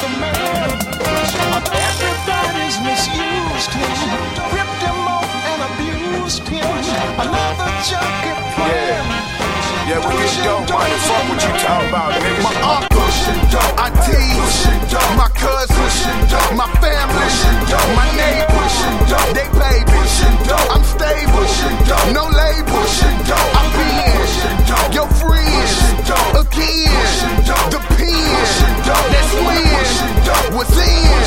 dope for the man. Everybody's misused him. Ripped him off and abused him. Another junkie plan. Yeah, dope money. Fuck what you talk about. My my my family, my they babies. I'm stable, no labels. I'm being your friends again. Was in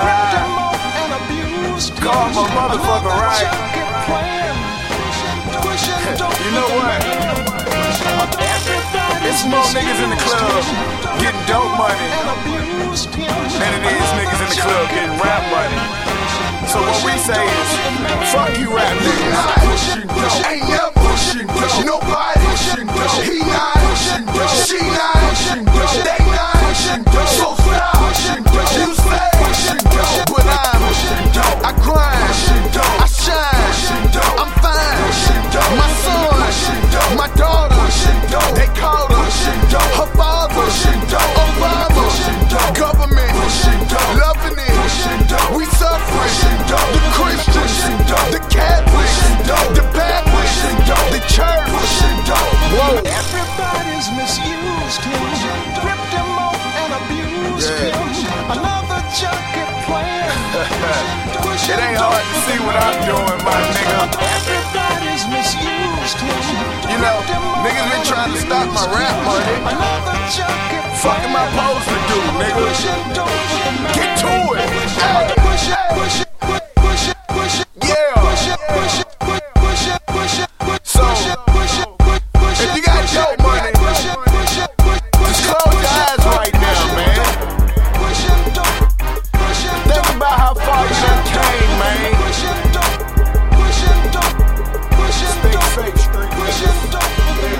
abused. Call my motherfucker right. You know what? It's more niggas in the club getting dope money than it is niggas in the club getting rap money. So what we say is, fuck you rap niggas. Ain't never pushing nobody. He not, she not, they not. Pushing, so stop. It ain't hard to see what I'm doing, my nigga. Everybody's misused. You know, niggas been trying to stop my rap money. Another junkie Fuck am I supposed to do, nigga?